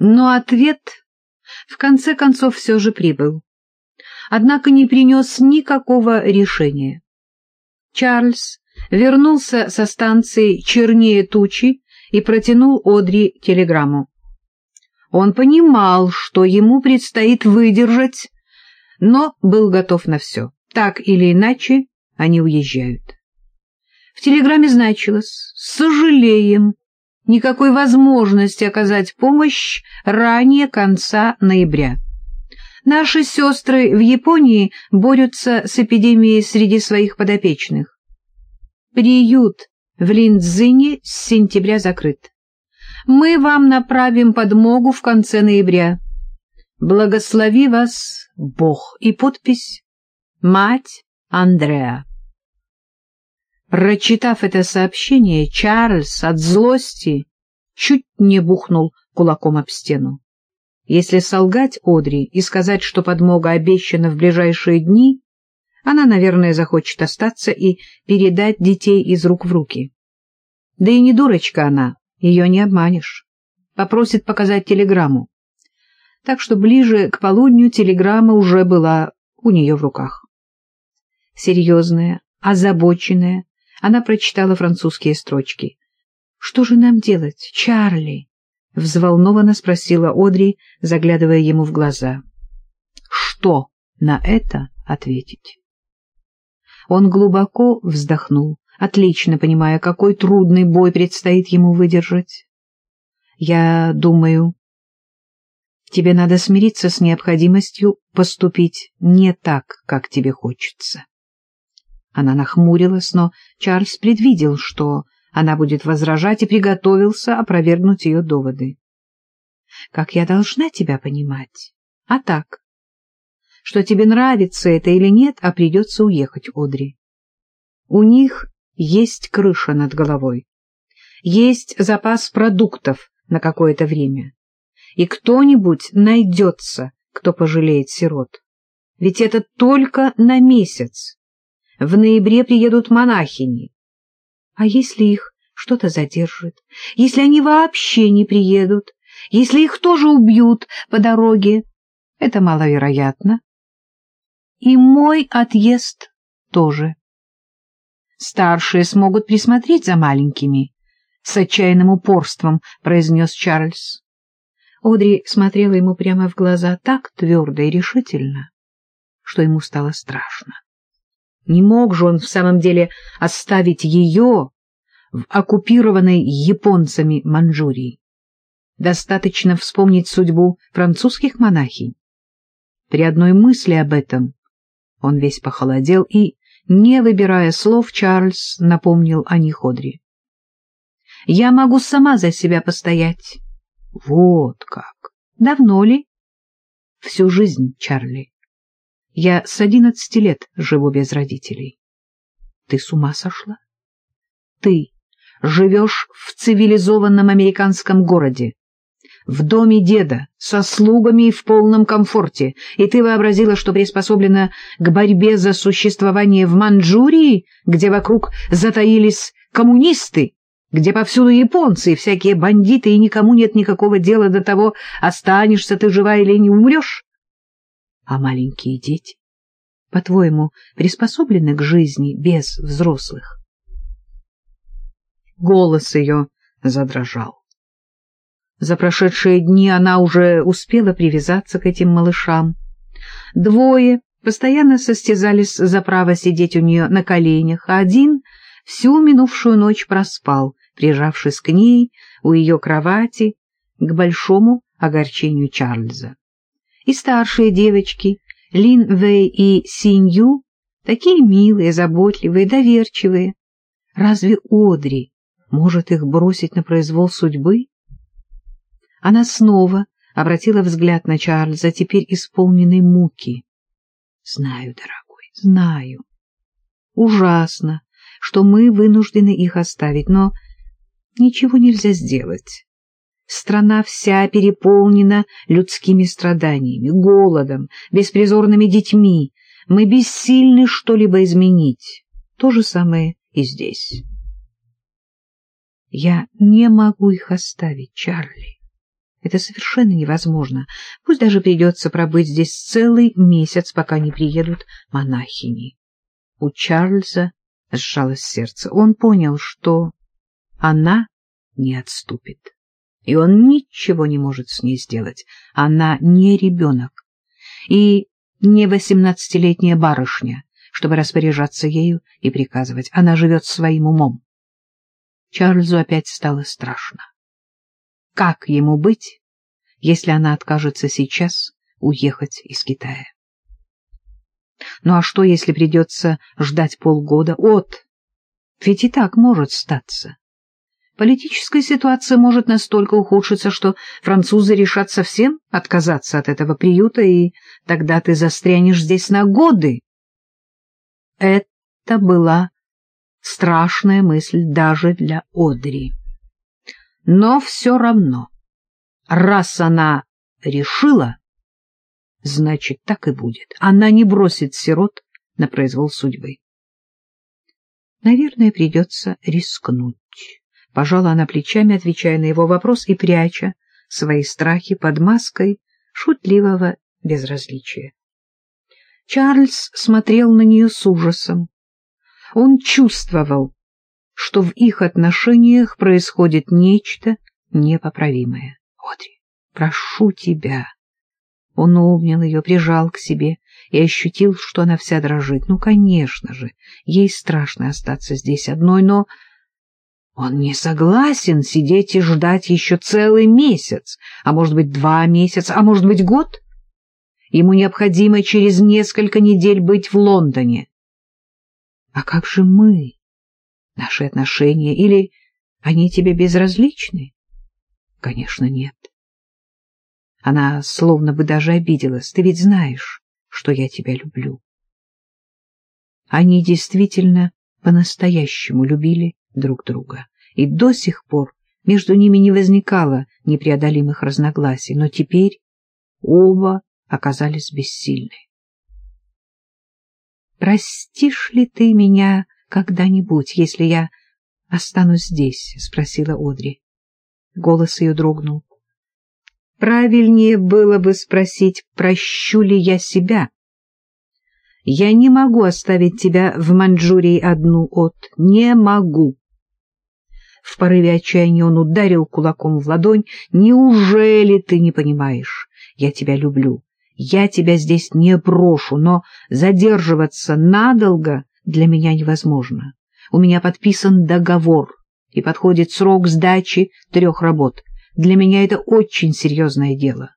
Но ответ в конце концов все же прибыл. Однако не принес никакого решения. Чарльз вернулся со станции чернее тучи и протянул Одри телеграмму. Он понимал, что ему предстоит выдержать, но был готов на все. Так или иначе, они уезжают. В телеграмме значилось «Сожалеем, никакой возможности оказать помощь ранее конца ноября. Наши сестры в Японии борются с эпидемией среди своих подопечных. Приют в Линдзине с сентября закрыт. Мы вам направим подмогу в конце ноября. Благослови вас Бог. И подпись «Мать Андреа». Прочитав это сообщение, Чарльз от злости чуть не бухнул кулаком об стену. Если солгать Одри и сказать, что подмога обещана в ближайшие дни, она, наверное, захочет остаться и передать детей из рук в руки. Да и не дурочка она, ее не обманешь. Попросит показать телеграмму. Так что ближе к полудню телеграмма уже была у нее в руках. Серьезная, озабоченная, она прочитала французские строчки. «Что же нам делать, Чарли?» — взволнованно спросила Одри, заглядывая ему в глаза. «Что на это ответить?» Он глубоко вздохнул, отлично понимая, какой трудный бой предстоит ему выдержать. «Я думаю, тебе надо смириться с необходимостью поступить не так, как тебе хочется». Она нахмурилась, но Чарльз предвидел, что она будет возражать, и приготовился опровергнуть ее доводы. «Как я должна тебя понимать? А так, что тебе нравится это или нет, а придется уехать, Одри. У них есть крыша над головой, есть запас продуктов на какое-то время, и кто-нибудь найдется, кто пожалеет сирот. Ведь это только на месяц. В ноябре приедут монахини. А если их что-то задержит? Если они вообще не приедут? Если их тоже убьют по дороге? Это маловероятно. И мой отъезд тоже. Старшие смогут присмотреть за маленькими. С отчаянным упорством произнес Чарльз. Одри смотрела ему прямо в глаза так твердо и решительно, что ему стало страшно. Не мог же он в самом деле оставить ее в оккупированной японцами Манчжурии. Достаточно вспомнить судьбу французских монахинь. При одной мысли об этом он весь похолодел и, не выбирая слов, Чарльз напомнил о них Одри. «Я могу сама за себя постоять». «Вот как! Давно ли?» «Всю жизнь, Чарли. Я с одиннадцати лет живу без родителей. Ты с ума сошла? Ты живешь в цивилизованном американском городе, в доме деда, со слугами и в полном комфорте, и ты вообразила, что приспособлена к борьбе за существование в Манчжурии, где вокруг затаились коммунисты, где повсюду японцы и всякие бандиты, и никому нет никакого дела до того, останешься ты жива или не умрешь? А маленькие дети, по-твоему, приспособлены к жизни без взрослых? Голос ее задрожал. За прошедшие дни она уже успела привязаться к этим малышам. Двое постоянно состязались за право сидеть у нее на коленях, а один всю минувшую ночь проспал, прижавшись к ней у ее кровати, к большому огорчению Чарльза и старшие девочки, Лин Вэй и Синью, такие милые, заботливые, доверчивые. Разве Одри может их бросить на произвол судьбы? Она снова обратила взгляд на Чарльза, теперь исполненный муки. Знаю, дорогой, знаю. Ужасно, что мы вынуждены их оставить, но ничего нельзя сделать. Страна вся переполнена людскими страданиями, голодом, беспризорными детьми. Мы бессильны что-либо изменить. То же самое и здесь. Я не могу их оставить, Чарли. Это совершенно невозможно. Пусть даже придется пробыть здесь целый месяц, пока не приедут монахини. У Чарльза сжалось сердце. Он понял, что она не отступит. И он ничего не может с ней сделать. Она не ребенок и не восемнадцатилетняя барышня, чтобы распоряжаться ею и приказывать. Она живет своим умом. Чарльзу опять стало страшно. Как ему быть, если она откажется сейчас уехать из Китая? Ну а что, если придется ждать полгода от? Ведь и так может статься. Политическая ситуация может настолько ухудшиться, что французы решат совсем отказаться от этого приюта, и тогда ты застрянешь здесь на годы. Это была страшная мысль даже для Одри. Но все равно, раз она решила, значит, так и будет. Она не бросит сирот на произвол судьбы. Наверное, придется рискнуть. Пожала она плечами, отвечая на его вопрос и пряча свои страхи под маской шутливого безразличия. Чарльз смотрел на нее с ужасом. Он чувствовал, что в их отношениях происходит нечто непоправимое. Одри, прошу тебя. Он обнял ее, прижал к себе и ощутил, что она вся дрожит. Ну, конечно же, ей страшно остаться здесь одной, но он не согласен сидеть и ждать еще целый месяц, а может быть два месяца, а может быть год. Ему необходимо через несколько недель быть в Лондоне. А как же мы? Наши отношения? Или они тебе безразличны? Конечно, нет. Она словно бы даже обиделась. Ты ведь знаешь, что я тебя люблю. Они действительно по-настоящему любили друг друга и до сих пор между ними не возникало непреодолимых разногласий, но теперь оба оказались бессильны. «Простишь ли ты меня когда-нибудь, если я останусь здесь?» — спросила Одри. Голос ее дрогнул. «Правильнее было бы спросить, прощу ли я себя?» «Я не могу оставить тебя в Маньчжурии одну от... Не могу!» В порыве отчаяния он ударил кулаком в ладонь. «Неужели ты не понимаешь? Я тебя люблю. Я тебя здесь не брошу, но задерживаться надолго для меня невозможно. У меня подписан договор, и подходит срок сдачи трех работ. Для меня это очень серьезное дело.